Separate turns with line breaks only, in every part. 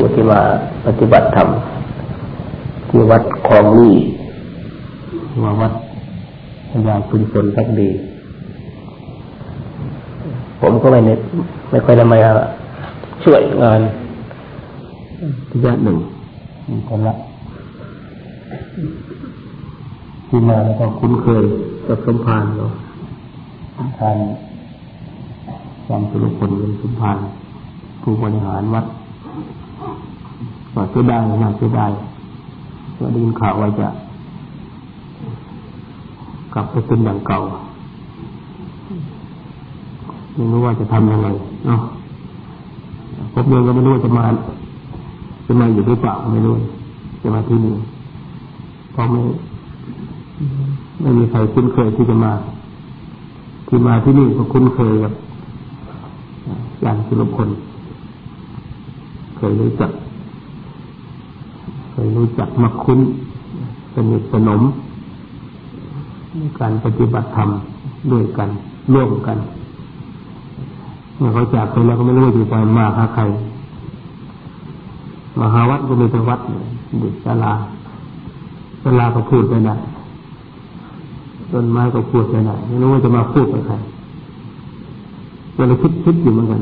ผู้ที่มาปฏิบัติธรรมที่วัดคลองนี่มาวัดพยาคุญชนทักดี ผมก็ไม่เน็ตไม่ค่อยได้มาช่วยงานที่ญาติหนึ่งคนละที่มาแล้วก็คุ้นเคยกับสมภารเนาะสมภารความสุรพลเป็นสมภารผู้บริหารวัด ก็เสียดายน่าเสียดายก็ได้ยินข่าวว่าจะ กลับไปเป็นอย่างเก่าไม่รู้ว่าจะทำยังไงเนาะผมเองก็ไม่รู้จะมาจะมาอยู่หรือเปล่าไม่รู้จะมาที่นี่เพราะไม่ไม่มีใครคุ้นเคยที่จะมา ที่มาที่นี่ก็คุ้นเคยกับอย่างสุรพลเคยรู้จัก ยรู้จักมาคุ้นสนิทสนมในการปฏิบัติธรรมด้วยกัน ร่วมกันเมื่อเขาจากไปแล้วก็ไม่รู้จะไปมาหาใครมหาวัดก็มีแต่วัดดุจศาลาศาลาก็พูดไปได้ต้นไม้ก็พูดไปได้ไม่รู้ว่าจะมาพูดกับใครเราคิดคิดอยู่เหมือนกัน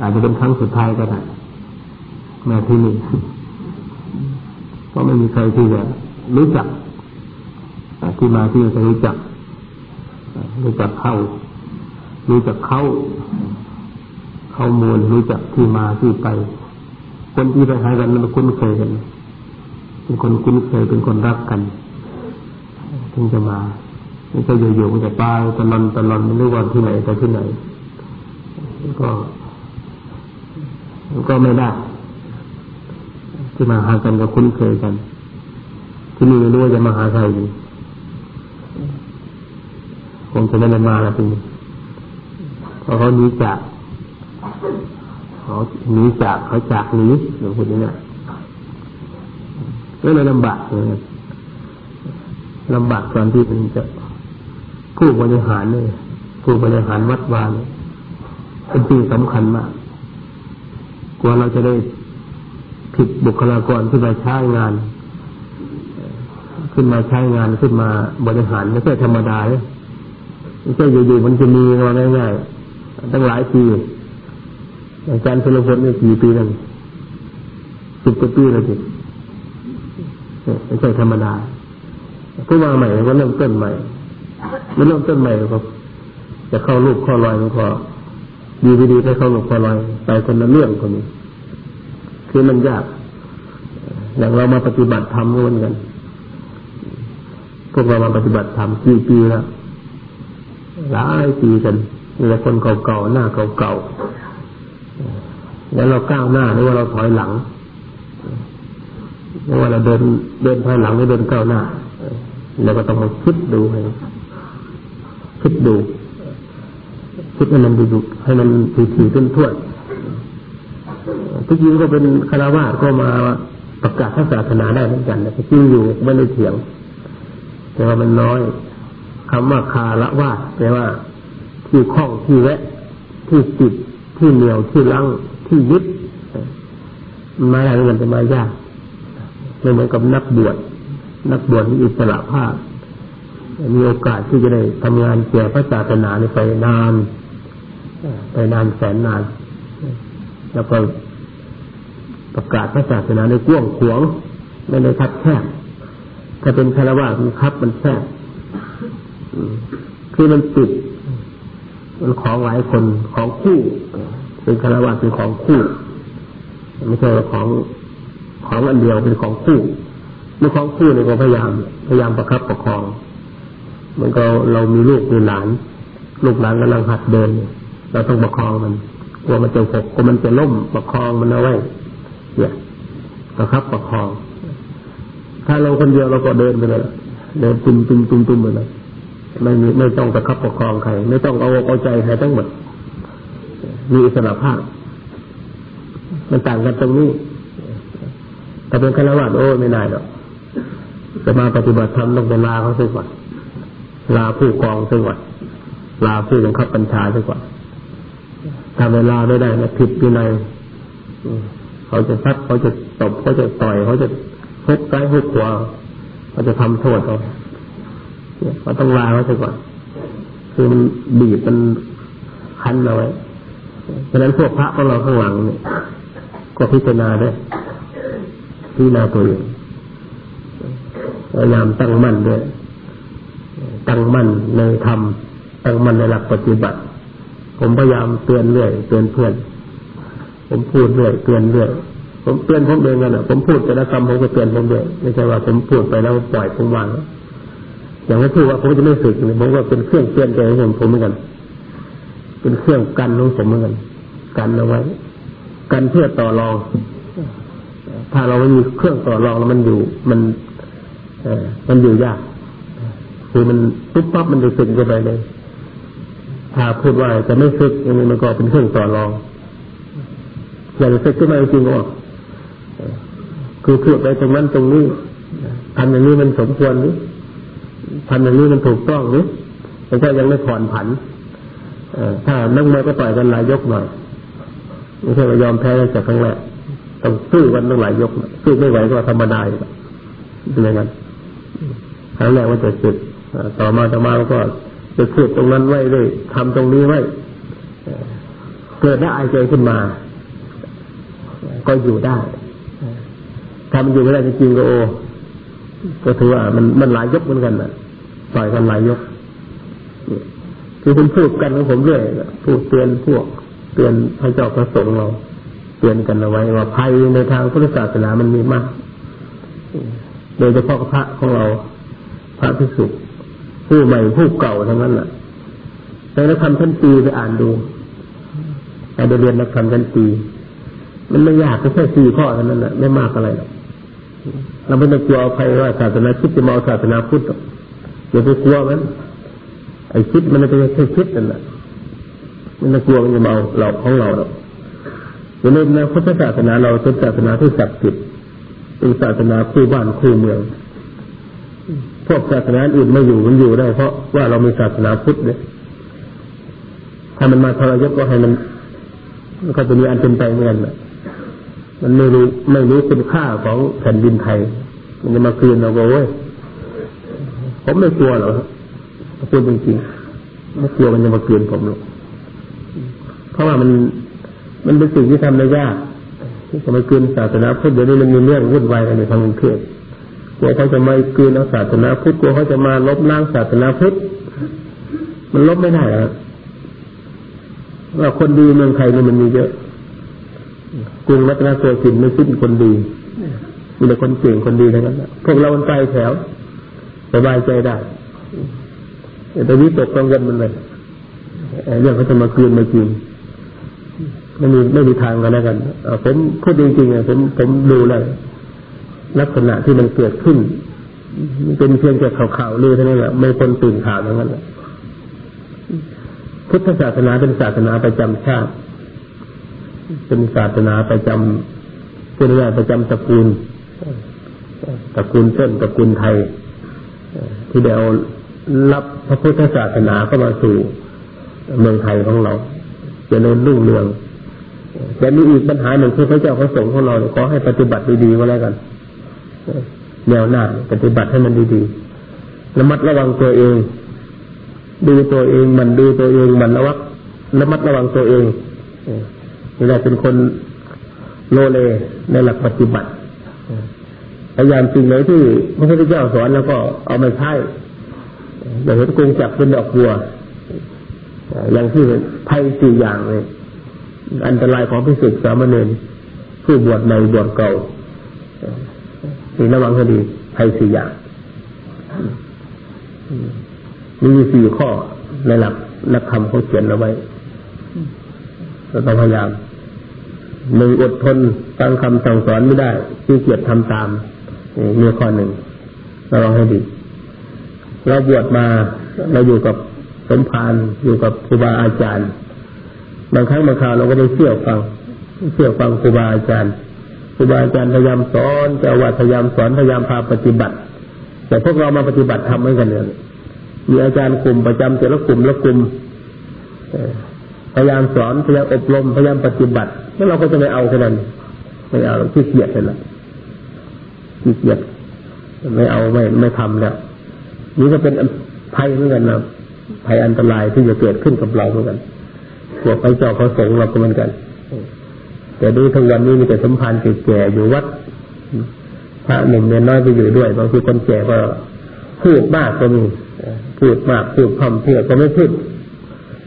อาจจะเป็นครั้งสุดท้ายก็ได้มาที่นี่ ก็ไม่มีใครที่จะรู้จักที่มาที่จะรู้จักรู้จักเข้า รู้จักเข้า เข้ามูลรู้จักที่มาที่ไป คนที่ไปหากันมันคุ้นเคยกัน เป็นคนคุ้นเคยเป็นคนรักกันถึงจะมาไม่ใช่อยู่ๆก็จะตายตะลอนตะลอนไม่รู้วันที่ไหนไปที่ไหนก็ ก็ไม่ได้ ที่มาหากันก็คุ้นเคยกัน ที่นี่ไม่รู้ว่าจะมาหาใครดีคงจะไม่ได้มาแล้วทีนี้เพราะเขาหนีจากเขาหนีจากเขาจากหนีหลวงพ่อเนี่ยก็เลยลำบากเลยลำบากตอนที่เป็นจะผู้บริหารเนี่ยผู้บริหารวัดวานเป็นสิ่งสำคัญมากกว่าเราจะได้ ผิดบุคลากรขึ้นมาใช้งาน ขึ้นมาใช้งานขึ้นมาบริหารไม่ใช่ธรรมดาไม่ใช่อยู่ๆมันจะมีมาง่ายๆตั้งหลายปีอาจารย์พลพลเนี่ยกี่ปีแล้วสิบกว่าปีแล้วจิไม่ใช่ธรรมดาผู้มาใหม่ก็เริ่มต้นใหม่ไม่เริ่มต้นใหม่ก็จะเข้ารูปเข้ารอยมันก็ดีดีไปเข้ารูปเข้ารอยไปคนละเรื่องคนนี้ คือมันยาก อย่างเรามาปฏิบัติธรรมเหมือนกัน พวกเรามาปฏิบัติธรรมกี่ปีแล้วหลายปีกันมีแต่คนเก่าๆหน้าเก่าๆแล้วเราก้าวหน้าหรือว่าเราถอยหลังหรือว่าเราเดินเดินถอยหลังหรือเดินก้าวหน้าเราก็ต้องมาคิดดูให้คิดดูคิดให้มันดูให้มันถี่ๆขึ้นทั่ว ที่จริงก็เป็นคารวะก็มาประกาศศาสนาได้เหมือนกันแต่จริงอยู่ไม่ได้เถียง แต่ว่ามันน้อยคำว่าคาระวาดแปลว่า ที่คล้องที่แวะ ที่ติดที่เหนียวที่ลังที่ยึดมันมาอะไรมันจะมายากไม่เหมือนกับนักบวชนักบวชที่อิสระภาพ มีโอกาสที่จะได้ทำงานเกี่ยวพระศาสนาไปนานไปนานแสนนาน แล้วก็ ประกาศพระศาสนาในกว้างขวางไม่ได้ทับแคบถ้าเป็นคารวะมันคับมันแคบคือมันติดมันของหลายคนของคู่เป็นคารวะเป็นของคู่ไม่ใช่ของของอันเดียวเป็นของคู่เมื่อของคู่เนี่ยก็พยายามพยายามประคับประคองมันก็เรามีลูกมีหลาน ลูกหลานกำลังหัดเดิน เราต้องประคองมันกลัวมันจะหกกลัวมันจะล่มประคองมันเอาไว้ เนี่ยประคับประคอง ถ้าเราคนเดียวเราก็เดินไปเลยเดินตุ้มตุ้มตุ้มตุ้มไปเลยไม่มีไม่ต้องประครับประคองใคร ไม่ต้องเอาเอาใจใครทั้งหมด มีอิสระภาพ มันต่างกันตรงนี้ถ้าเป็นฆราวาสโอ้ไม่ได้หรอกจะมาปฏิบัติธรรมต้องเป็นลาเขาสักก่อนลาผู้กองสักก่อนลาผู้บังคับบัญชาสักก่อนถ้าเวลาไม่ได้นะผิดอยู่ใน เขาจะทักเขาจะตบเขาจะต่อยเขาจะทุกซ้ายทุกขวาเขาจะทำโทษเขาเขาต้องลาเขาซะก่อนคือมันบีบมันคันเอาไว้ฉะนั้นพวกพระของเราข้างหลังเนี่ยก็พิจารณาด้วยพิจารณาตัวเองพยายามตั้งมั่นด้วยตั้งมั่นในธรรมตั้งมั่นในหลักปฏิบัติ ผมพยายามเตือนเรื่อยเตือนเพื่อน ผมพูดเรื่อยเตือนเรื่อยผมเตือนผมเองกันอะผมพูดแต่ละคำผมก็เตือนผมด้วยไม่ใช่ว่าผมพูดไปแล้วปล่อยผมวางอย่างที่พูดว่าผมจะไม่สึกผมก็เป็นเครื่องเตือนใจของผมเหมือนกัน เป็นเครื่องกันของผมเหมือนกัน กันเอาไว้ กันเพื่อต่อรอง ถ้าเราไม่มีเครื่องต่อรองแล้วมันอยู่ มันเออมันอยู่ยากคือมันปุ๊บปั๊บมันจะสึกไปเลย ถ้าพูดว่าจะไม่สึกอย่างนี้มันก็เป็นเครื่องต่อรอง อยากจะสึกขึ้นมาจริงๆก็คือพูดไปตรงนั้นตรงนี้ทำอย่างนี้มันสมควรหรือทำอย่างนี้มันถูกต้องหรือแล้วก็ยังไม่ผ่อนผันถ้านั่งมวยก็ต่อยกันหลายยกหน่อยไม่ใช่ว่ายอมแพ้จากครั้งแรกต้องสู้กันตั้งหลายยกสู้ไม่ไหวก็ธรรมดาอยู่เป็นอย่างนั้นครั้งแรกว่าจะจุดต่อมาต่อมาก็จะพูดตรงนั้นไว้เลยทำตรงนี้ไว้เกิดได้อายใจขึ้นมา ก็อยู่ได้ถ้ามันอยู่ไม่ได้จริงๆก็โอก็ถือว่ามันมันหลายยกเหมือนกันนะต่อยกันหลายยกคือคุณพูดกันของผมเรื่อยพูดเตือนพวก เตือนพระเจ้าพระสงฆ์เราเตือนกันเอาไว้ว่าภัยในทางพุทธศาสนามันมีมาก โดยเฉพาะพระของเราพระพิสุผู้ใหม่ผู้เก่าทั้งนั้นแหละในนักธรรมชั้นปีไปอ่านดูไปเรียนนักธรรมชั้นปี มันไม่ยากแค่สี่ข้อเท่านั้นแหละไม่มากอะไรหรอกเราไม่ต้องกลัวใครว่าศาสนาคิดจะมาศาสนาพุทธอย่าไปกลัวมันไอ้คิดมันเป็นแค่คิดนั่นแหละมันจะกลัวมันจะมาเอาเราของเราหรอกอย่าลืมนะพุทธศาสนาเราเป็นศาสนาที่ศักดิ์สิทธิ์เป็นศาสนาคู่บ้านคู่เมือง พวกศาสนาอื่นไม่อยู่มันอยู่ได้ เพราะว่าเรามีศาสนาพุทธเนี่ยถ้ามันมาทรยศก็ให้มันก็จะมีอันเป็นไปเหมือนกัน มันไม่รู้ไม่รู้คุณค่าของแผ่นดินไทย มันจะมาคืนเราบอกว่าผมไม่กลัวหรอกพูดจริงๆไม่กลัวมันจะมาคืนผมหรอกเพราะว่ามันมันเป็นสิ่งที่ทำได้ยากที่จะมาคืนศาสนาพุทธเดี๋ยวนี้มันมีเรื่องวุ่นวายกันในทางกรุงเทพกลัวเขาจะมาคืนศาสนาพุทธกลัวเขาจะมาลบล้างศาสนาพุทธมันลบไม่ได้หรอกว่าคนดีเมืองไทยนี่มันมีเยอะ กรุงรัตนโกสินทร์ไม่สิ้นคนดีมีแต่คนเก่งคนดีทั้งนั้นพวกเรามันไปแถวสบายใจได้แต่วิตกกังวลมันเลยเรื่องเขาจะมาคืนมากินไม่มีไม่มีทางกันแล้วกันผมพูดจริงๆผมผมดูเลยลักษณะที่มันเกิดขึ้นเป็นเพียงแค่ข่าวๆลือเท่านั้นแหละไม่คนตื่นข่าวทั้งนั้นแหละพุทธศาสนาเป็นศาสนาประจำชาติ เป็นศาสนาประจำเป็นเรื่องประจำตระกูลตระกูลเส้นตระกูลไทย ที่ได้เอารับพระพุทธศาสนาเข้ามาสู่เมืองไทยของเราจะเริ่มรุ่งเรืองแต่มีอีกปัญหาหนึ่งคือพระเจ้าพระสงฆ์ของเราขอให้ปฏิบัติดีๆก็แล้วกันแนวหน้าปฏิบัติให้มันดีๆระมัดระวังตัวเอง ดูตัวเองมันดูตัวเองมันระวัดระมัดระวังตัวเอง นี่แหละเป็นคนโลเลในหลักปฏิบัติพยายามสิ่งไหนที่พระพุทธเจ้าสอนแล้วก็เอามาใช้อย่างเห็นกงจับเป็นดอกบัวอย่างที่ภัยสี่อย่างเลยอันตรายของพิสุทธิสามเณรผู้บวชในบวชเก่านี่ระวังให้ดีภัยสี่อย่างมีสี่ข้อในหลักนักธรรมเขาเขียนเอาไว้เราต้องพยายาม หนึ่งอดทนฟังคำสั่งสอนไม่ได้ที่เกียจทำตามมีข้อหนึ่งเราลองให้ดีเราบวชมาเราอยู่กับสมภารอยู่กับครูบาอาจารย์ บางครั้งบางคราวเราก็ได้เชื่อฟังเชื่อฟังครูบาอาจารย์ครูบาอาจารย์พยายามสอนเจ้าวัดพยายามสอนพยายามพาปฏิบัติ แต่พวกเรามาปฏิบัติทำเหมือนกันเลยมีอาจารย์กลุ่มประจำแต่ละกลุ่มละกลุ่ม พยายามสอนพยายามอบรมพยายามปฏิบัติ แล้วเราก็จะไม่เอาแค่นั้นไม่เอาขี้เกียจเลยละขี้เกียจไม่เอาไม่ไม่ทำแล้วนี่ก็เป็นภัยเหมือนกันนะภัยอันตรายที่จะเกิดขึ้นกับเราเหมือนกันพวกไปเจ้าเขาสงเราก็เหมือนกัน แต่ดูทั้งวันนี้มีแต่สมพันธ์แก่ๆอยู่วัดพระหนุ่มเนียน้อยไปอยู่ด้วยบางทีคนแก่ก็พูดมากก็มีพูดมากพูดพร่ำเพรื่อก็ไม่พูด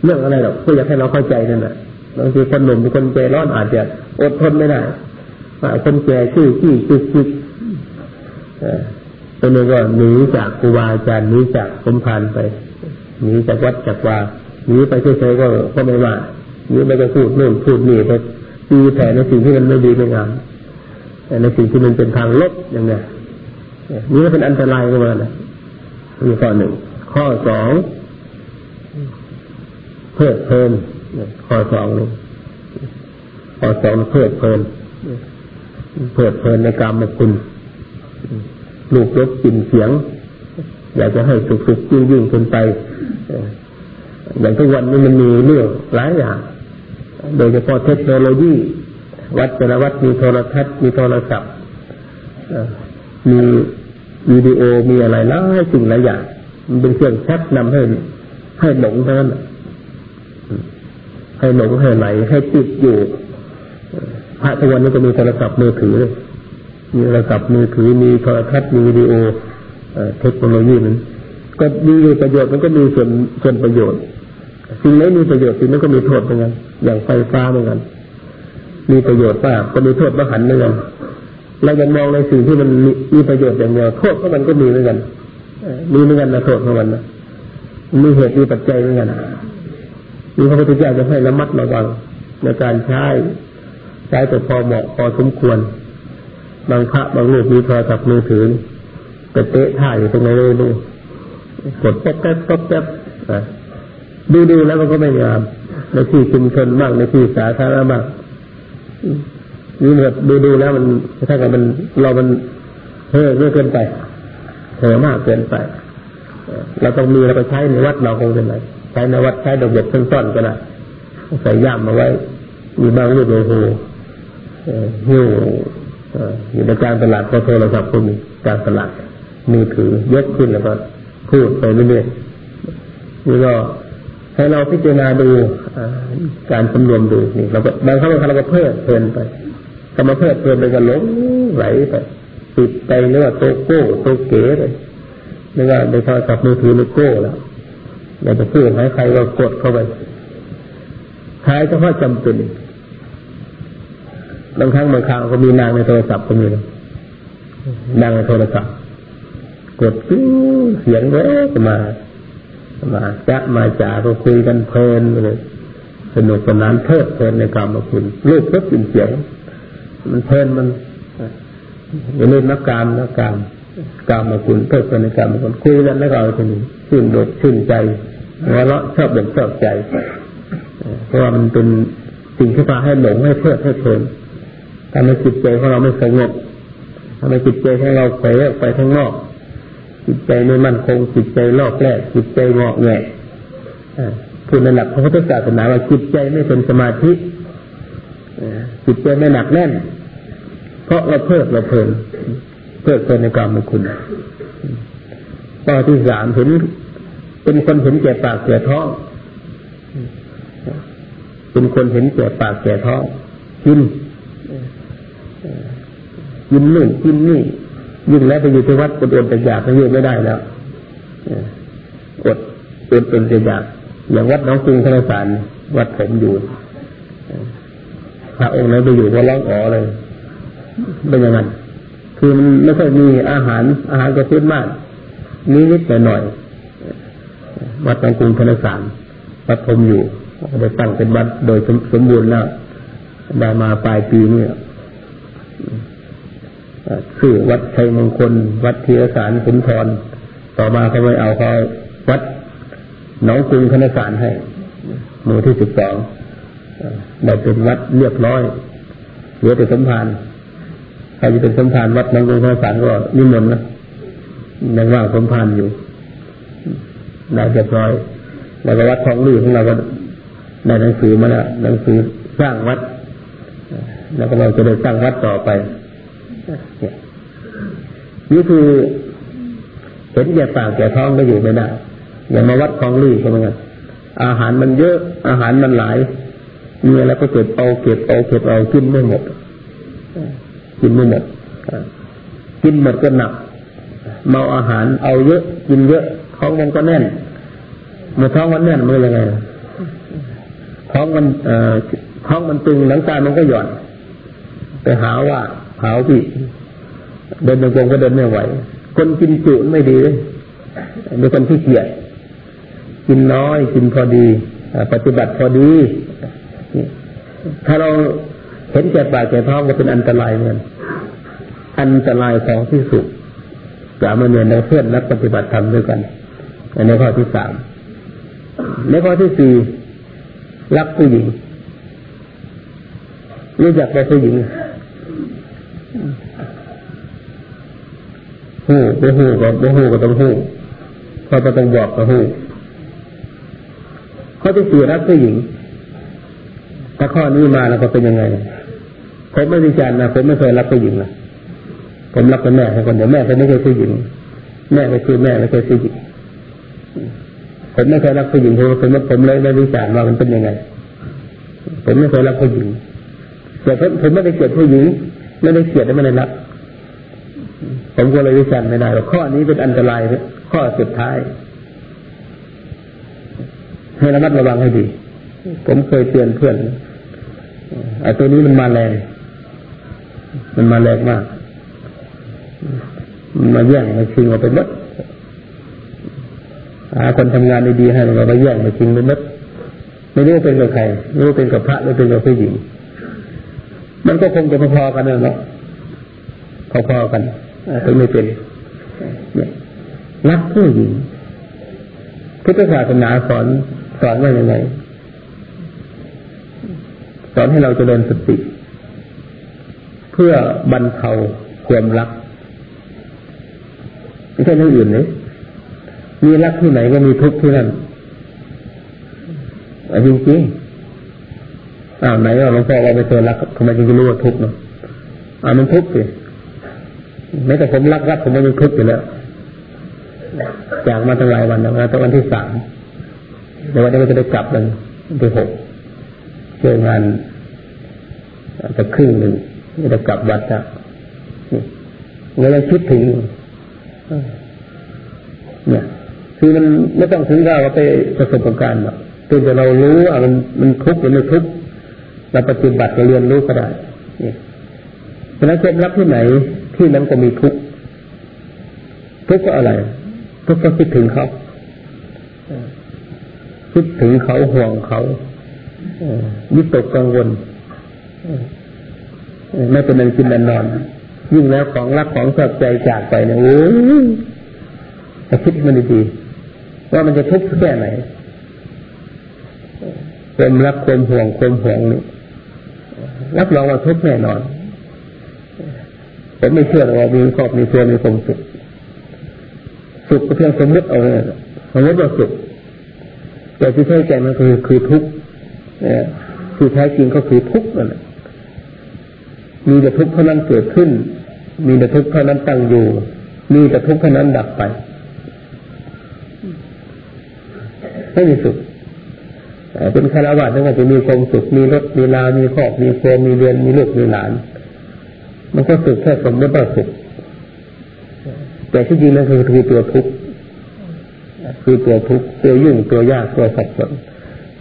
เรื่องอะไรหรอกก็อยากให้เราเข้าใจนั่นแหละบางทีคนหนุ่มคนใจร้อนอาจจะอดทนไม่ได้คนแก่ชื่อขี้จิกจิกตัวนี้ก็หนีจากครูบาอาจารย์หนีจากสมภารไปหนีจากวัดจากวาหนีไปเฉยๆก็ก็ไม่ว่าหนีไปก็พูดนู่นพูดนี่ไปตีแผ่ในสิ่งที่มันไม่ดีไม่งามแต่ในสิ่งที่มันเป็นทางลบอย่างเนี้ยนี่ก็เป็นอันตรายก็มานะนี่ข้อหนึ่งข้อสอง เพิดเพลินข้อสองนี่ข้อสองเพิดเพลินเพิดเพลินในกรรมคุณลูกรบกินเสียง อยากจะให้สุกๆยิ่งยิ่งขึ้นไปอย่างทุกวันนี้มันมีเรื่องหลายอย่าง โดยเฉพาะเทคโนโลยี วัดแต่ละวัดมีโทรทัศน์มีโทรศัพท์มีวิดีโอมีอะไรหลายสิ่งหลายอย่าง มันเป็นเครื่องชักนำให้ให้หลงเท่านั้น ให้หลงให้ไหลให้ติดอยู่พระทุกวันนี้ก็มีโทรศัพท์มือถือมีโทรศัพท์มือถือมีโทรทัศน์มีวิดีโอเทคโนโลยีนั้นก็มีประโยชน์มันก็มีส่วนส่วนประโยชน์สิ่งไหนมีประโยชน์สิ่งนั้นก็มีโทษเหมือนกันอย่างไฟฟ้าเหมือนกันมีประโยชน์มากก็มีโทษมหันเหมือนกันเรายังมองในสิ่งที่มันมีประโยชน์อย่างเดียวโทษของมันก็มีเหมือนกันมีเหมือนกันนะโทษของมันนะมีเหตุมีปัจจัยเหมือนกัน มีพระพุทธเจ้าจะให้ระมัดระวังในการใช้ใช้แต่พอเหมาะพอสมควร บางพระบางรูปมีโทรศัพท์มือถือไปเตะท่าอยู่ตรงไหนเลยดูกดป๊บแป๊บป๊บแป๊บดูดูแล้วมันก็ไม่งามในที่ชุมชนมากในที่สาธารณะมากนี่แบบดูดูแล้วมันถ้าเกิดมันเรามันเฮ้อเยอะเกินไปเถอมากเกินไป เราต้องมีเราไปใช้ในวัดเราคงเป็นไร ใช้นวัดใช้ดอกเบ็ดต้นๆก็ได้ใส่ย่ามมาไว้ มีบางรูปโอ้โหหิ้วอยู่ในการตลาดก็โทรศัพท์ก็มีการตลาดมือถือยกขึ้นแล้วก็พูดไปเรื่อยๆนี่ก็ให้เราพิจารณาดูการสำรวมดูนี่เราก็บางครั้งบางครั้งเราก็เพิ่มเพลินไปก็มาเพิ่มเพลินไปกันหลงไหลไปติดไปเนื้อโตโก้โตเก๋ไปไม่ว่าในโทรศัพท์มือถือหรือโก้แล้ว เราจะพูดให้ใครเรากดเข้าไปท้ายเฉพาะจำเป็นบางครั้งบางคราวก็มีนางในโทรศัพท์ก็มีนางในโทรศัพท์ กดเสียงแวะมา มาจะมาจ่าก็คุยกันเพลินเลยสนุกสนานเพลิดเพลินในกรรมคุณรูปก็เป็นเสียง มันเพลินมันอย่าลืมนักการนักการกรรมคุณเพลิดเพลินในกรรมคุณคุยกันแล้วก็เอาทีนี้ชื่นโดดชื่นใจ หัวเราะชอบเด่นชอบใจเพราะว่ามันเป็นสิ่งที่พาให้หลงให้เพลิดให้เพลินทำให้จิตใจของเราไม่สงบทำให้จิตใจของเราไปไปข้างนอก จิตใจไม่มั่นคง จิตใจลอกแรกจิตใจงอกแงะพูดในหลักพระพุทธศาสนาว่าจิตใจไม่เป็นสมาธิจิตใจไม่หนักแน่น เพราะเราเพิดเราเพลินเพิดเพลินในกรรมคุณข้อที่สามเห็น เป็นคนเห็นแก่ปากแก่ท้อง เป็นคนเห็นแก่ปากแก่ท้องกินกินนู่นกินนี่ยิ่งแล้วไปอยู่ที่วัดอดอดแต่อยากก็ยืดไม่ได้แล้วอดอดเป็นแต่อยากอย่างวัดน้องจริงธนสารวัดผมอยู่พระองค์นั้นไปอยู่ก็ร้องอ๋อเลยเป็นยังไงคือมันไม่ค่อยมีอาหารอาหารจะพื้นมากนิดนิดหน่อยหน่อย วัดน้องกรุงธนสารวัดผมอยู่ได้ตั้งเป็นวัดโดยสมบูรณ์แล้วได้มาปลายปีนี้ชื่อวัดชัยมงคล วัดเทียสารขุนทร ต่อมาเขาไม่เอาเขาวัดหนองกรุงคณสารให้หมู่ที่สิบสองได้เป็นวัดเรียบร้อยเหลือแต่สมภารใครจะเป็นสมภารวัดหนองกรุงคณสารก็นิมนต์นะยังว่างสมภารอยู่ ได้เรียบร้อยแล้วก็วัดทองลื่ของเราก็ได้หนังสือมาแล้วหนังสือสร้างวัด แล้วก็เราจะได้สร้างวัดต่อไปนี่คือเห็นแก่ปากแก่ท้องก็อยู่ไม่ได้อย่ามาวัดของลี่ใช่ไหมครับอาหารมันเยอะ อาหารมันหลายมีอะไรก็เก็บเอาเก็บเอาเก็บเอากินไม่หมดกินไม่หมดกินหมดก็หนักเมาอาหารเอาเยอะกินเยอะ ท้องมันก็แน่น เมื่อท้องมันแน่นมันยังไงท้องมันเอ่อท้องมันตึงหลังกามันก็หย่อน ไปหาว่าหาพี่เดินงกงก็เดินไม่ไหว คนกินจุไม่ดีเลยเป็นคนที่เกียจกินน้อยกินพอดีปฏิบัติพอดี ถ้าเราเห็นแก่ปากแก่ท้องก็เป็นอันตรายเหมือนอันตรายของที่สุดสามเณรในเพื่อนนักปฏิบัติธรรมด้วยกัน ในข้อที่สามในข้อที่สี่รักผู้หญิงรู้จักแต่ผู้หญิงหูไม่หูก็ไม่หูก็ต้องหูพอจะต้องบอกก็หูข้อที่สี่รักผู้หญิงถ้าข้อนี้มาแล้วก็เป็นยังไง ผมไม่วิจารณ์นะผมไม่เคยรักผู้หญิงนะผมรักแต่แม่คนเดียวแม่ก็ไม่เคยผู้หญิง แม่ก็คือแม่ไม่เคยผู้หญิง ผมไม่เคยรักผู้หญิงเพราะผมผมเลยไม่วิจารณ์ว่ามันเป็นยังไง ผมไม่เคยรักผู้หญิงแต่ผมผมไม่ได้เกลียดผู้หญิง ไม่ได้เกลียดและไม่ได้รัก ผมก็เลยวิจารณ์ไม่ได้ว่าข้อนี้เป็นอันตรายข้อสุดท้ายให้ระมัดระวังให้ดี ผมเคยเตือนเพื่อนไอ้ตัวนี้มันมาแรง มันมาแรงมาก มันมาแย่งมาชิงเอาไปมด หาคนทำงานดีๆให้เราไปแย่งมาชิงไปมดไม่รู้เป็นกับใครไม่รู้เป็นกับพระหรือเป็นกับผู้หญิง มันก็คงจะพอๆกันนั่นแหละพอๆกันถึงไม่เป็นรักผู้หญิงพุทธศาสนาสอนสอนว่าอย่างไรสอนให้เราจเจริญสติ เพื่อบรรเทาความรักไม่ใช่เรื่องอื่นเลย มีรักที่ไหนก็มีทุกข์ที่นั่นจริงจริงอ้าวไหนเราหลวงพ่อเราไปเจอรักทำไมจึงรู้ว่าทุกข์เนาะอ่ามันทุกข์สิไม่แต่ผมรักรักผมไม่มีทุกข์อยู่แล้วจากมาตั้งหลายวันแล้วนะตอนวันที่สามเดี๋ยววันนี้ก็จะได้กลับวันที่หกเจองานจะครึ่งหนึ่งจะกลับวัดแล้วเราคิดถึงเนี่ย คือมันไม่ต้องถึงเราไปประสบการณ์หรอกเพียงแต่เรารู้ว่ามันมันทุกข์หรือไม่ทุกข์เราปฏิบัติเราเรียนรู้ก็ได้เนี่ยเพราะนั้นเคล็ดลับที่ไหนที่นั้นก็มีทุกข์ทุกข์ก็อะไรทุกข์ก็คิดถึงเขาคิดถึงเขาห่วงเขาวิตกกังวลไม่เป็นนันกินนันนอน ยิ่งแล้วของรักของชอบใจจากไปเนี่ยโอ้ยคิดมันดีๆ ว่ามันจะทุกข์แค่ไหนความรักความห่วงความห่วงนี่รับรองว่าทุกข์แน่นอนผมไม่เชื่อว่ามีครอบมีเพื่อมีความสุขสุขก็เพียงสมมติเอาเลยสมมติว่าสุขแต่ที่แท้ใจมันคือคือทุกข์คือแท้จริงก็คือทุกข์นั่นแหละมีแต่ทุกข์เท่านั้นเกิดขึ้น มีแต่ทุกข์เท่านั้นตั้งอยู่ มีแต่ทุกข์เท่านั้นดับไป ไม่มีสุขเป็นคารวะนั่นก็จะมีความสุขมีรถมีลามีครอบมีครัวมีเรียนมีลูกมีหลาน มันก็สุขแค่สมมติว่าสุขแต่ที่จริงนั่นคือคือตัวทุกข์คือตัวทุกข์ตัวยุ่งตัวยากตัวสับสน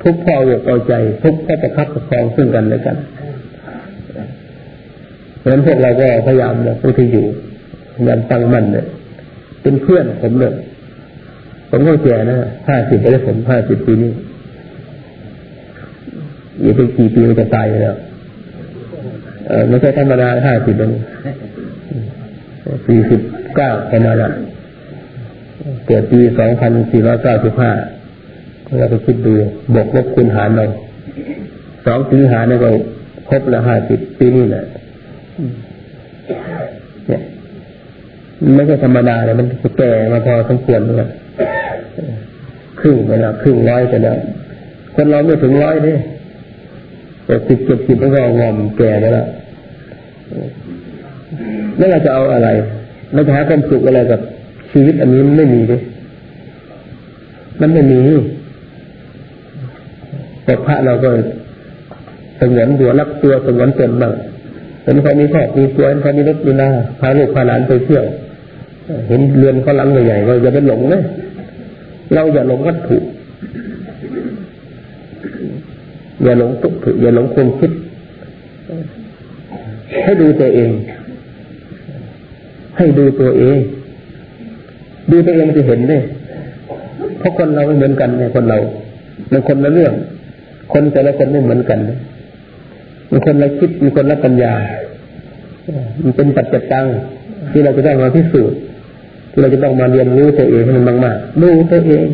ทุกข์พอหวกเอาใจ ทุกข์พอประคับประคองซึ่งกันและกันเพราะฉะนั้นพวกเราก็พยายามเนี่ยผู้ที่อยู่พยายามตั้งมั่นเนี่ยเป็นเพื่อนผมเลย ผมก็แก่นะห้าสิบไปแล้วผมห้าสิบปีนี้อีกเป็นกี่ปีมันจะตายแล้วเออไม่ใช่ธรรมดาห้าสิบเองสี่สิบเก้าประมาณนั้นเกิดปีสองพันสี่ร้อยเก้าสิบห้าเราไปคิดดูบวกลบคูณหารเราสองสิงหาเนี่ยก็ครบละห้าสิบปีนี่แหละเนี่ยไม่ใช่ธรรมดาเลยมันแก่มาพอสมควรเลย ครึ่งไปแล้วครึ่งร้อยไปแล้วคนเราไม่ถึงร้อยนี่แต่สิบเจ็ดสิบมันก็งอมแก่ไปแล้วไม่ว่าจะเอาอะไรเราจะหาความสุขอะไรกับชีวิตอันนี้มันไม่มีเลยมันไม่มีแต่พระเราก็สงวนตัวรักตัวสงวนตนบ้างเห็นใครมีครอบมีตัวเห็นใครมีรถมีนาพาลูกพาหลานไปเที่ยว เห็นเรือนเขาลังใหญ่ๆเราอย่าไปหลงเนะ เราอย่าหลงวัตถุ อย่าหลงตุกถุอย่าหลงความคิด ให้ดูตัวเอง ให้ดูตัวเอง ดูตัวเองจะเห็นได้เพราะคนเราไม่เหมือนกันเนี่ยคนเราเป็นคนละเรื่อง คนแต่ละคนไม่เหมือนกันมีคนละคิดมีคนละปัญญา มันเป็นปัจจิตังที่เราจะต้มาพิสูจน์ เราจะต้องมาเรียนรู้ตัวเองให้มันมากๆดูตัวเอง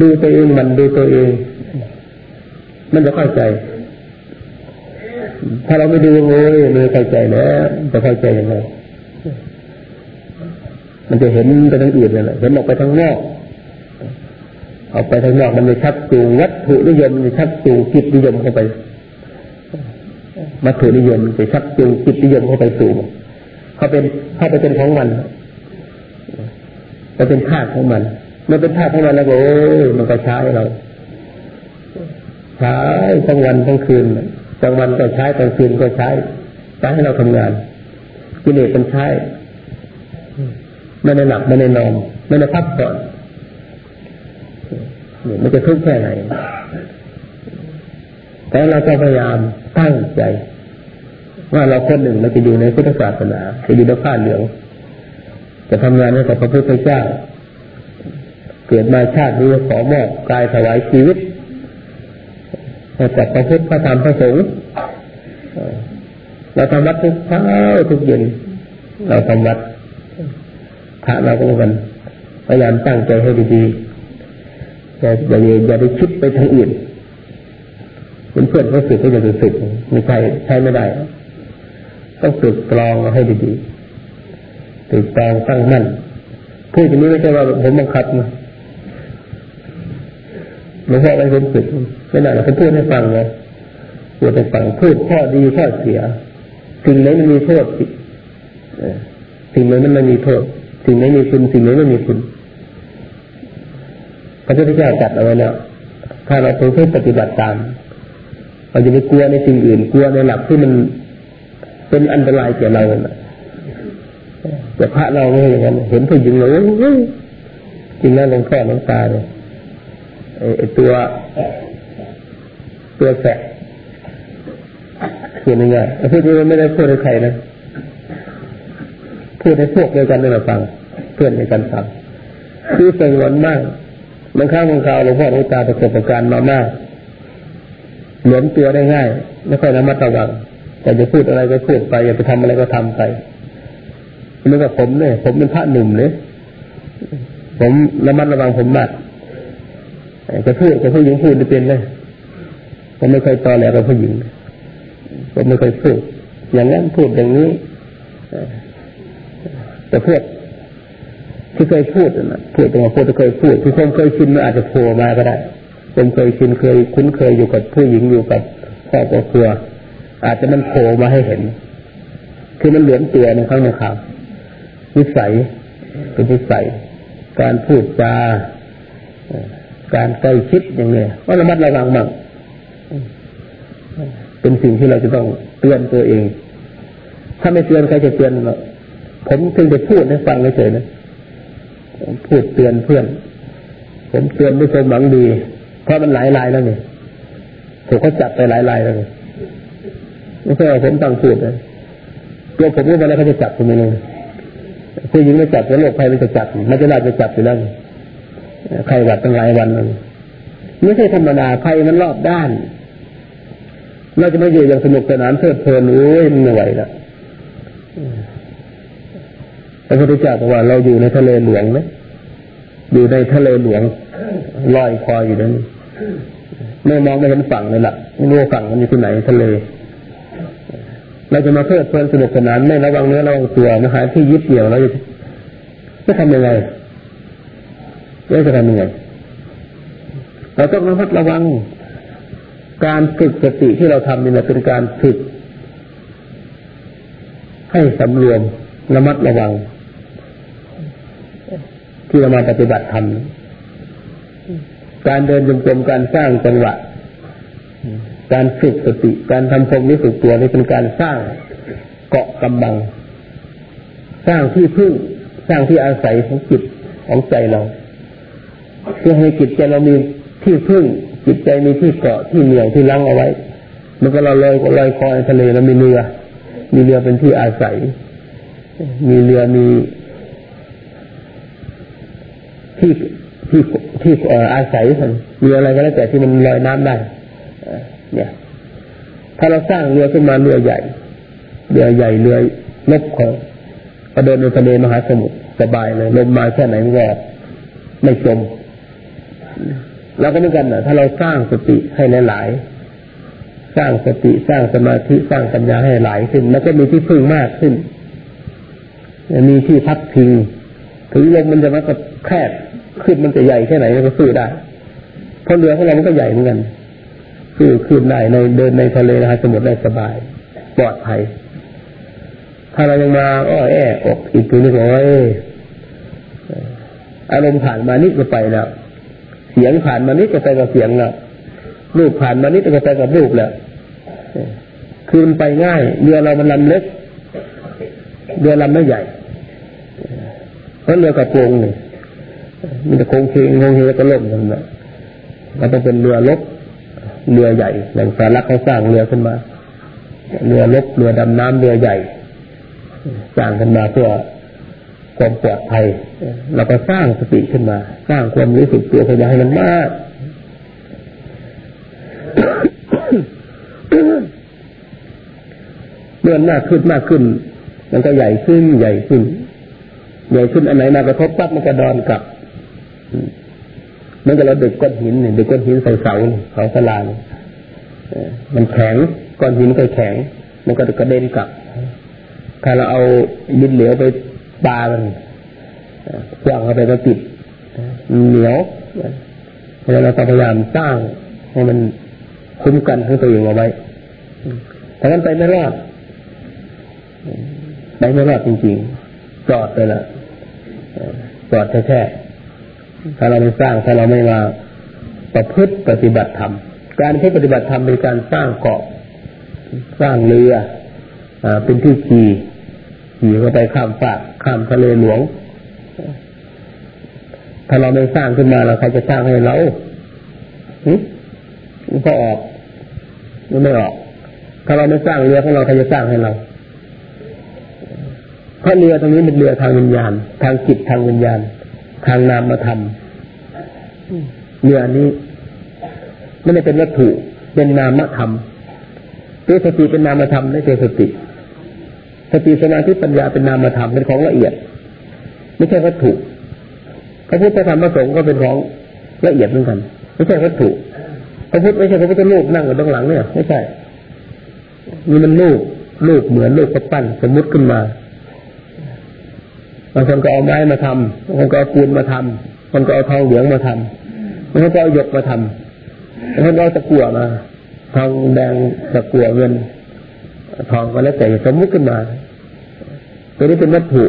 ดูตัวเองมันดูตัวเอง มันจะเข้าใจ ถ้าเราไม่ดูโอ้ยไม่เข้าใจแล้วจะเข้าใจยังไงมันจะเห็นไปทางอื่นเลยแหละเห็นออกไปทางนอกออกไปทางนอกมันจะชักจูงวัตถุนิยมมันจะชักจูงจิตนิยมเข้าไปวัตถุนิยมจะชักจูงจิตนิยมเข้าไปสู่เขาเป็นเข้าไปเป็นของมัน มันเป็นธาตุของมัน มันเป็นธาตุของมันแล้วโอ้มันก็ใช้เราใช้ทั้งวันทั้งคืนกลางวันก็ใช้กลางคืนก็ใช้ใช้ให้เราทำงานกิเลสมันใช้ไม่ได้หลับไม่ได้นอนไม่ได้พักผ่อนมันจะทุกข์แค่ไหนแต่เราจะพยายามตั้งใจ ว่าเราคนหนึ่งเราจะอยู่ในพุทธศาสนาจะอยู่ในผ้าเหลือง จะทำงานให้กับพระพุทธเจ้า เกิดมาชาตินี้ขอมอบกายถวายชีวิตให้กับพระพุทธพระธรรมพระสงฆ์เราทำวัดทุกเช้าทุกเย็นเราทำวัดพระเราก็มือนพยายามตั้งใจให้ดีๆอย่าอย่าอย่าได้คิดไปทางอื่นเป็นเพื่อนเขาสึกก็จะสึกไม่ใช่ใช้ไม่ได้ ต้องฝึกกรองให้ดีๆ ติดตองตั้งมั่นพูดอย่างนี้ไม่ใช่ว่าผมบังคับนะไม่ใช่อะไรผมฝึกไม่ได้ผมพูดให้ฟังเลยพูดให้ฟังพูดข้อดีข้อเสียสิ่งไหนมันมีโทษสิ่งไหนมันไม่มีโทษสิ่งไหนมีคุณสิ่งไหนไม่มีคุณพระพุทธเจ้าจัดเอาไว้แล้วถ้าเราเพื่อปฏิบัติตามเราจะไม่กลัวในสิ่งอื่น กลัวในหลักที่มันเป็นอันตรายแก่เรา แต่พระเราไม่อย่างนั้นเห็นผู้หญิงเลยจริงแล้วลงแค่น้ำตาเลยไอ้ตัวตัวแสบคือยังไงพูดไม่ได้พูดให้ใครนะพูดให้พวกเดียวกันได้มาฟัง เพื่อนในกันฟังคือสงวนมากบางครั้งบางคราวหลวงพ่อหลวงตาประสบการณ์มามากหลวมตัวได้ง่าย ไม่ค่อยระมัดระวังแต่จะพูดอะไรก็พูดไป อย่าไปทำอะไรก็ทำไป มือนกับผมเนี่ย ผมเป็นพระหนุ่มเลยผมระมัดระวังผมมากจะพูดจะผู้หญิงพูดจะเป็นเลยผมไม่เคยตอแหลกับผู้หญิงผมไม่เคยพูดอย่างนั้นพูดอย่างนี้แต่พูดที่เคยพูดนะพูดตรงพูดที่เคยพูดที่ผมเคยชินมันอาจจะโผล่มาก็ได้ผมเคยชินเคยคุ้นเคยอยู่กับผู้หญิงอยู่กับครอบครัวอาจจะมันโผล่มาให้เห็น คือมันเหลือนตัวในข้างในข่าว นิสัย เป็นนิสัย การพูดจาการใกล้ชิดอย่างเนี้ยก็ระมัดระวังมั่งเป็นสิ่งที่เราจะต้องเตือนตัวเอง ถ้าไม่เตือนใครจะเตือนเราผมเพิ่งจะพูดให้ฟังเฉยๆนะพูดเตือนเพื่อน ผมเตือนด้วยความหวังดี เพราะมันหลายลายแล้วเนี่ยถูกเขาจับไปหลายลายแล้วเนี่ยไม่ใช่ผมตั้งพูดนะตัวผมรู้มาแล้วเขาจะจับผมเลย ผู้หญิงไม่จับแล้วโรคภัยมันจะจับมันจะลาจะจับอยู่แล้วใครหวัดตั้งหลายวันนันไม่ใช่ธรรมดาใครมันรอบด้าน เราจะไม่อยู่อย่างสนุกสนานเพลิดเพลินโอ้ยเหนื่อยละพระพุทธเจ้าบอกว่าเราอยู่ในทะเลหลวงนะอยู่ในทะเลหลวงลอยคอยอยู่นั้นไม่มองไม่เห็นฝั่งเลยล่ะไม่รู้ฝั่งมันอยู่ที่ไหนทะเล เราจะมาเพลิดเพลินสนุกสนานไม่ระวังเนื้อระวังตัวมาหาที่ยึดเหนี่ยวเราจะทำยังไงเราจะทำยังไงเราต้องระมัดระวัง การฝึกสติที่เราทำนี่แหละเป็นการฝึก ให้สำรวมระมัดระวัง ที่เรามาปฏิบัติธรรมการเดินจงกรมการสร้างจังหวะ การฝึกสติ การทำความรู้สึกตัวนี่เป็นการสร้างเกาะกำบัง สร้างที่พึ่ง สร้างที่อาศัยของจิตของใจเรา เพื่อให้จิตใจเรามีที่พึ่ง จิตใจมีที่เกาะที่เหนี่ยวที่ลังเอาไว้ มันก็เราลอยก็ลอยคอยทะเลแล้วมีเรือ มีเรือเป็นที่อาศัย มีเรือมีที่ที่ที่อาศัยมีอะไรก็แล้วแต่ที่มันลอยน้ำได้ เนี่ย ถ้าเราสร้างเรือขึ้นมาเรือใหญ่ เรือใหญ่เรือลบของกระเดินในทะเลมหาสมุทรสบายเลยลมมาแค่ไหนก็ไม่จมเราก็เหมือนกันนะถ้าเราสร้างสติให้หลาย ๆ สร้างสติสร้างสมาธิสร้างปัญญาให้หลายขึ้น แล้วก็มีที่พึ่งมากขึ้น มีที่พักพิง ถึงลมมันจะมากระแคบขึ้นมันจะใหญ่แค่ไหนมันก็สู้ได้เพราะเรือของเรามันก็ใหญ่เหมือนกัน สู้ขึ้นได้ในเดินในทะเลนะฮะสมุทรได้สบาย ปลอดภัย ถ้าเรายังมาอ้อแออกอีกตัวนึงโอ้ยอารมณ์ผ่านมานิดก็ไปแล้วเสียงผ่านมานิดก็ไปกับเสียงแล้วรูปผ่านมานิดก็ไปกับรูปแล้วคือมันไปง่ายเรือเรามันลำเล็กเรือลำไม่ใหญ่เพราะเรือกระโปรงนี่มีแต่โคงเคงโคงเฮก็ล่มกันนะมันต้องเป็นเรือลบ เรือใหญ่แหล่งสารักเขาสร้างเรือขึ้นมา เรือลบเรือดำน้ำเรือใหญ่สร้างขึ้นมาเพื่อความปลอดภัยเราก็สร้างสติขึ้นมา สร้างความรู้สึกตัวพยายามให้มันมากเมื่อมากขึ้นมากขึ้น มันก็ใหญ่ขึ้นใหญ่ขึ้นใหญ่ขึ้นอันไหนมากระทบปั๊บมันก็ดอนกลับ มันก็เราดึกก้อนหินเนี่ยดึกก้อนหินใส่เสาเสาสลานมันแข็งก้อนหินก็แข็ง มันก็กระเด็นกลับ ถ้าเราเอาดินเหลวไปปามันกว้างเข้าไปก็ติดเหนียวเพราะเราพยายามสร้างให้มันคุ้มกันให้ตัวเองเอาไว้ถ้างั้นไปไม่รอดไปไม่รอดจริงๆจอดไปละจอดแท้ๆ ถ้าเราไม่สร้างถ้าเราไม่มาประพฤติปฏิบัติธรรมการที่ปฏิบัติธรรมเป็นการสร้างเกาะสร้างเรืออเป็นที่ขี่ขี่เข้าไปข้ามฟากข้ามทะเลหลวง ถ้าเราไม่สร้างขึ้นมาเราใครจะสร้างให้เรามันก็ออกมันไม่ออก ถ้าเราไม่สร้างเรือของเราใครจะสร้างให้เราเพราะเรือตรงนี้เป็นเรือทางวิญญาณ ทางจิตทางวิญญาณ ทางนามธรรมเนื้อนี้ไม่ได้เป็นวัตถุเป็นนามธรรมตัวสติเป็นนามธรรมไม่ใช่สติสติสมาธิปัญญาเป็นนามธรรมเป็นของละเอียด ไม่ใช่วัตถุพระพุทธธรรมพระสงฆ์ก็เป็นของละเอียดเหมือนกัน ไม่ใช่วัตถุพระพุทธไม่ใช่พระพุทธรูปนั่งอยู่ตรงหลังเนี่ย ไม่ใช่นี่มันรูปรูปเหมือนรูปกระปั้นสมมุติขึ้นมา บางคนก็เอาไม้มาทำบางคนก็เอาปูนมาทำบางคนก็เอาทองเหลืองมาทำบางคนก็เอาหยกมาทำบางคนก็เอาตะกั่วมา ทองแดงตะกั่วเงิน ทองก็แล้วแต่สมมุติขึ้นมาตัวนี้เป็นวัตถุ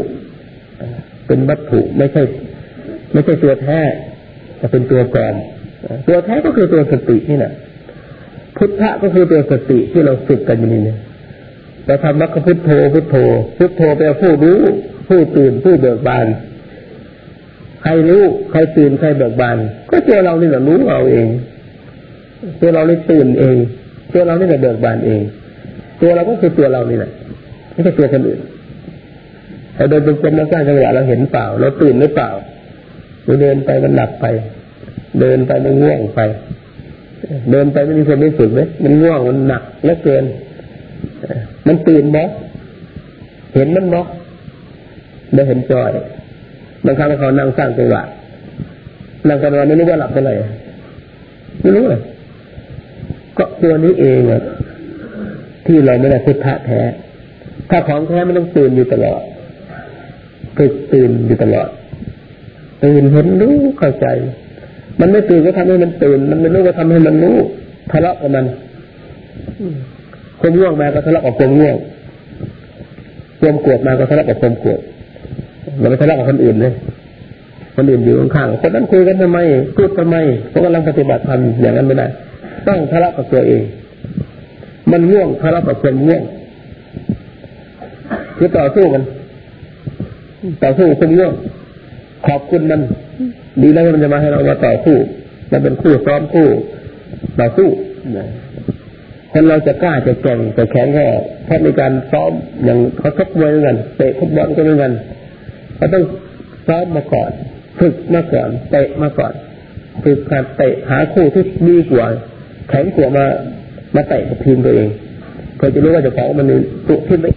เป็นวัตถุไม่ใช่ ไม่ใช่ตัวแท้แต่เป็นตัวปลอมตัวแท้ก็คือตัวสตินี่แหละพุทธะก็คือตัวสติที่เราฝึกกันอยู่นี่เนี่ยเราทำมัคคพุทโธพุทโธพุทโธแปลผู้รู้ ผู้ตื่นผู้เบิกบาน ใครรู้ใครตื่นใครเบิกบาน ก็ตัวเรานี่แหละรู้เราเอง ตัวเรานี่ตื่นเอง ตัวเรานี่แหละเบิกบานเอง ตัวเราก็คือตัวเรานี่แหละไม่ใช่ตัวคนอื่นเราเดินเป็นคนมาสร้างจังหวะเราเห็นเปล่า เราตื่นหรือเปล่าเราเดินไปมันหนักไป เดินไปมันง่วงไป เดินไปไม่มีคนไม่ฝึกไหมมันง่วงมันหนักเหลือเกิน มันตื่นบ่เห็นมันบ่ ได้เห็นจอยบางครั้งเขานั่งสร้างจังหวะนั่งกันวันไม่รู้ว่าหลับไปไหนไม่รู้เลยก็ตัวนี้เองอะที่เราไม่ได้พุทธะแท้ ถ้าของแท้มันต้องตื่นอยู่ตลอดฝึกตื่นอยู่ตลอด ตื่นเห็นรู้เข้าใจ มันไม่ตื่นก็ทำให้มันตื่น มันไม่รู้ก็ทำให้มันรู้ทะเลาะกับมันความง่วงมาก็ทะเลาะกับความง่วงคความโกรธมาก็ทะเลาะกับความโกรธ เราไม่ทะเลาะกับคนอื่นเลยคนอื่นอยู่ข้างๆคนนั้นคุยกันทำไมพูดทำไมเพราะกำลังปฏิบัติธรรมอย่างนั้นไม่ได้ต้องทะเลาะกับตัวเอง มันง่วงทะเลาะกับคนง่วงคือต่อสู้กัน ต่อสู้คนง่วงขอบคุณมันดีแล้วมันจะมาให้เรามาต่อสู้มันเป็นคู่ซ้อมคู่ต่อสู้คนเราจะกล้าจะแก่งจะแข็งก็เพราะในการซ้อมอย่างเขาชกมวยเหมือนกันเตะฟุตบอลก็เหมือนกัน เขาต้องซ้อมมาก่อนฝึกมาก่อนเตะมาก่อนฝึกการเตะหาคู่ที่ดีกว่าแข็งกว่ามามาเตะกับทีมตัวเองเขาจะรู้ว่าจะของมันตุขึ้นไป